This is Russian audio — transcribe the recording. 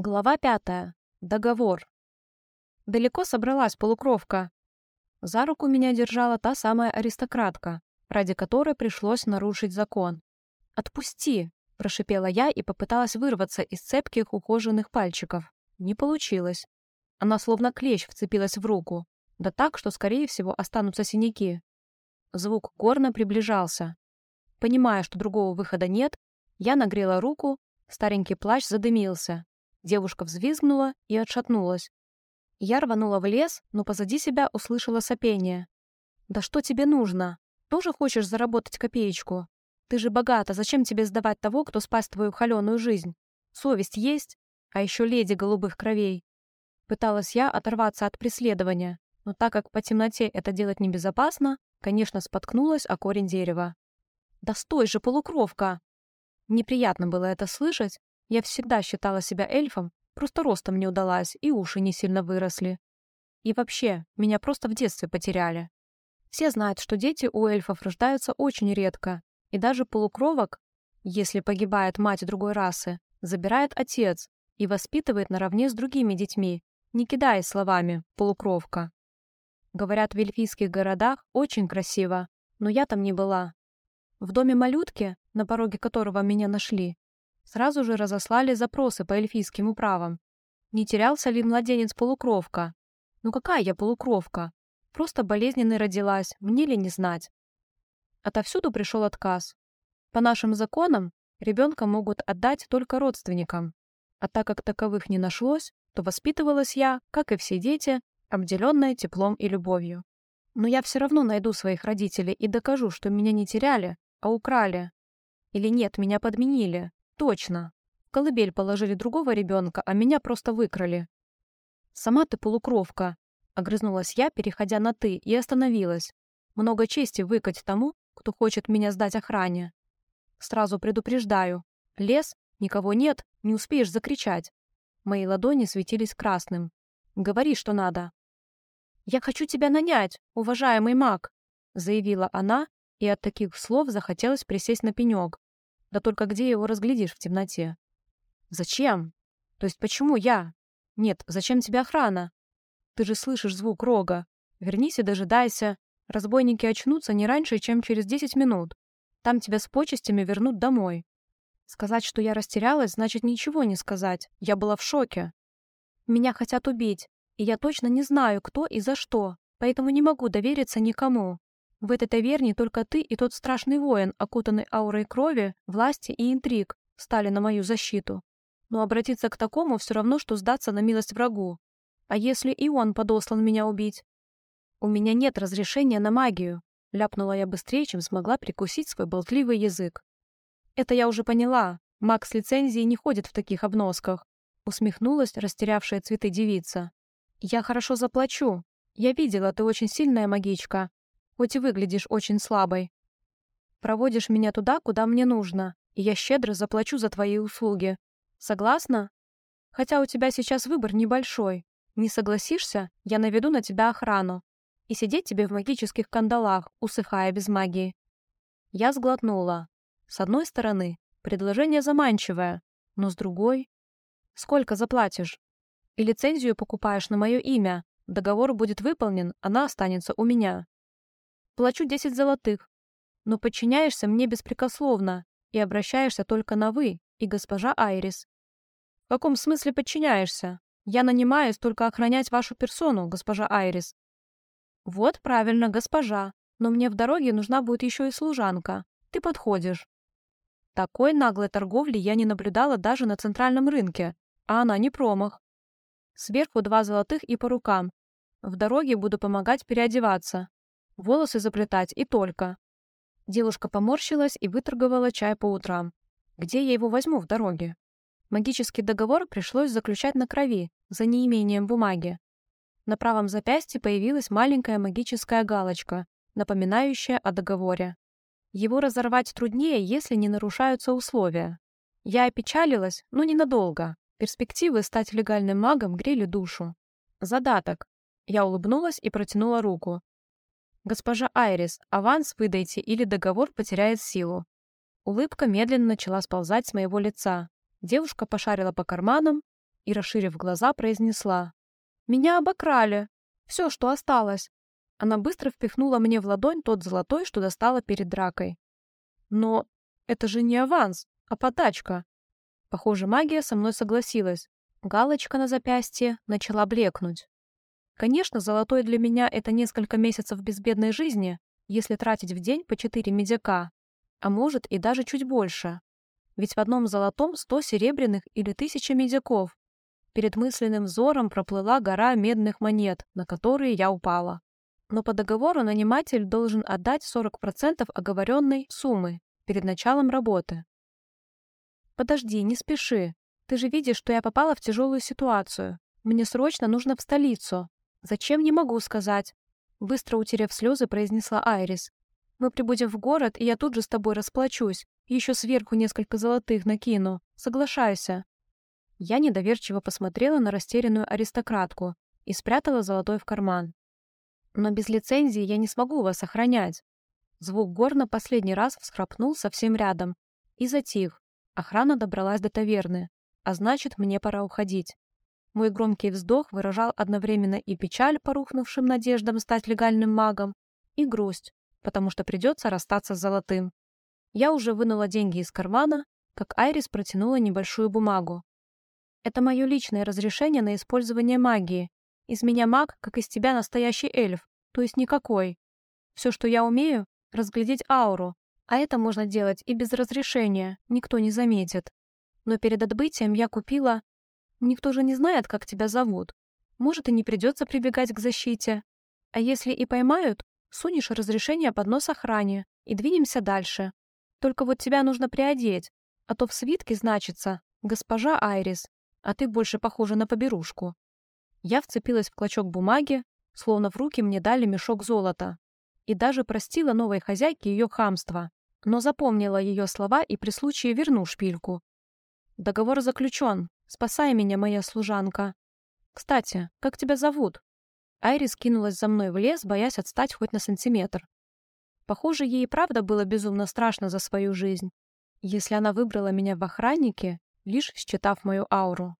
Глава пятая. Договор. Далеко собралась полукровка. За руку меня держала та самая аристократка, ради которой пришлось нарушить закон. «Отпусти!» – прошипела я и попыталась вырваться из цепких ухоженных пальчиков. Не получилось. Она словно клещ вцепилась в руку, да так, что, скорее всего, останутся синяки. Звук горно приближался. Понимая, что другого выхода нет, я нагрела руку, старенький плащ задымился, Девушка взвизгнула и отшатнулась. Я рванула в лес, но позади себя услышала сопение. «Да что тебе нужно? Тоже хочешь заработать копеечку? Ты же богата, зачем тебе сдавать того, кто спас твою холеную жизнь? Совесть есть? А еще леди голубых кровей». Пыталась я оторваться от преследования, но так как по темноте это делать небезопасно, конечно, споткнулась о корень дерева. «Да стой же, полукровка!» Неприятно было это слышать, я всегда считала себя эльфом, просто ростом не удалась, и уши не сильно выросли. И вообще, меня просто в детстве потеряли. Все знают, что дети у эльфов рождаются очень редко, и даже полукровок, если погибает мать другой расы, забирает отец и воспитывает наравне с другими детьми, не кидая словами «полукровка». Говорят, в эльфийских городах очень красиво, но я там не была. В доме малютки, на пороге которого меня нашли, Сразу же разослали запросы по эльфийским управам. Не терялся ли младенец-полукровка? Ну какая я полукровка? Просто болезненной родилась, мне ли не знать? Отовсюду пришел отказ. По нашим законам, ребенка могут отдать только родственникам. А так как таковых не нашлось, то воспитывалась я, как и все дети, обделенная теплом и любовью. Но я все равно найду своих родителей и докажу, что меня не теряли, а украли. Или нет, меня подменили. Точно. В колыбель положили другого ребенка, а меня просто выкрали. Сама ты полукровка. Огрызнулась я, переходя на «ты», и остановилась. Много чести выкать тому, кто хочет меня сдать охране. Сразу предупреждаю. Лес, никого нет, не успеешь закричать. Мои ладони светились красным. Говори, что надо. «Я хочу тебя нанять, уважаемый маг», — заявила она, и от таких слов захотелось присесть на пенек. Да только где его разглядишь в темноте? Зачем? То есть почему я? Нет, зачем тебе охрана? Ты же слышишь звук рога. Вернись и дожидайся. Разбойники очнутся не раньше, чем через 10 минут. Там тебя с почестями вернут домой. Сказать, что я растерялась, значит ничего не сказать. Я была в шоке. Меня хотят убить, и я точно не знаю, кто и за что, поэтому не могу довериться никому. В этой таверне только ты и тот страшный воин, окутанный аурой крови, власти и интриг, стали на мою защиту. Но обратиться к такому все равно, что сдаться на милость врагу. А если и он подослан меня убить? У меня нет разрешения на магию, ляпнула я быстрее, чем смогла прикусить свой болтливый язык. Это я уже поняла. Маг с лицензией не ходит в таких обносках. Усмехнулась растерявшая цветы девица. Я хорошо заплачу. Я видела, ты очень сильная магичка, хоть и выглядишь очень слабой. Проводишь меня туда, куда мне нужно, и я щедро заплачу за твои услуги. Согласна? Хотя у тебя сейчас выбор небольшой. Не согласишься, я наведу на тебя охрану. И сидеть тебе в магических кандалах, усыхая без магии. Я сглотнула. С одной стороны, предложение заманчивое, но с другой... Сколько заплатишь? И лицензию покупаешь на мое имя. Договор будет выполнен, она останется у меня. Плачу 10 золотых, но подчиняешься мне беспрекословно и обращаешься только на «вы» и госпожа Айрис. В каком смысле подчиняешься? Я нанимаюсь только охранять вашу персону, госпожа Айрис. Вот правильно, госпожа, но мне в дороге нужна будет еще и служанка. Ты подходишь. Такой наглой торговли я не наблюдала даже на центральном рынке, а она не промах. Сверху два золотых и по рукам. В дороге буду помогать переодеваться. Волосы заплетать и только. Девушка поморщилась и выторговала чай по утрам. Где я его возьму в дороге? Магический договор пришлось заключать на крови, за неимением бумаги. На правом запястье появилась маленькая магическая галочка, напоминающая о договоре. Его разорвать труднее, если не нарушаются условия. Я опечалилась, но ненадолго. Перспективы стать легальным магом грели душу. Задаток. Я улыбнулась и протянула руку. «Госпожа Айрис, аванс выдайте, или договор потеряет силу». Улыбка медленно начала сползать с моего лица. Девушка пошарила по карманам и, расширив глаза, произнесла. «Меня обокрали. Все, что осталось». Она быстро впихнула мне в ладонь тот золотой, что достала перед дракой. «Но это же не аванс, а подачка». Похоже, магия со мной согласилась. Галочка на запястье начала блекнуть. Конечно, золотой для меня — это несколько месяцев безбедной жизни, если тратить в день по четыре медяка, а может и даже чуть больше. Ведь в одном золотом сто серебряных или тысяча медяков. Перед мысленным взором проплыла гора медных монет, на которые я упала. Но по договору наниматель должен отдать 40% оговоренной суммы перед началом работы. «Подожди, не спеши. Ты же видишь, что я попала в тяжелую ситуацию. Мне срочно нужно в столицу. Зачем, не могу сказать. Быстро утерев слезы, произнесла Айрис. Мы прибудем в город, и я тут же с тобой расплачусь. Еще сверху несколько золотых накину. Соглашайся. Я недоверчиво посмотрела на растерянную аристократку и спрятала золотой в карман. Но без лицензии я не смогу вас охранять. Звук горна последний раз всхрапнул совсем рядом и затих. Охрана добралась до таверны, а значит, мне пора уходить. Мой громкий вздох выражал одновременно и печаль по рухнувшим надеждам стать легальным магом, и грусть, потому что придется расстаться с золотым. Я уже вынула деньги из кармана, как Айрис протянула небольшую бумагу. Это мое личное разрешение на использование магии. Из меня маг, как из тебя настоящий эльф, то есть никакой. Все, что я умею, разглядеть ауру, а это можно делать и без разрешения, никто не заметит. Но перед отбытием я купила Никто же не знает, как тебя зовут. Может, и не придется прибегать к защите. А если и поймают, сунешь разрешение под нос охране и двинемся дальше. Только вот тебя нужно приодеть, а то в свитке значится «Госпожа Айрис», а ты больше похожа на поберушку. Я вцепилась в клочок бумаги, словно в руки мне дали мешок золота. И даже простила новой хозяйке ее хамство, но запомнила ее слова и при случае верну шпильку. Договор заключен, Спасай меня, моя служанка. Кстати, как тебя зовут?» Айрис кинулась за мной в лес, боясь отстать хоть на сантиметр. Похоже, ей и правда было безумно страшно за свою жизнь, если она выбрала меня в охраннике, лишь считав мою ауру.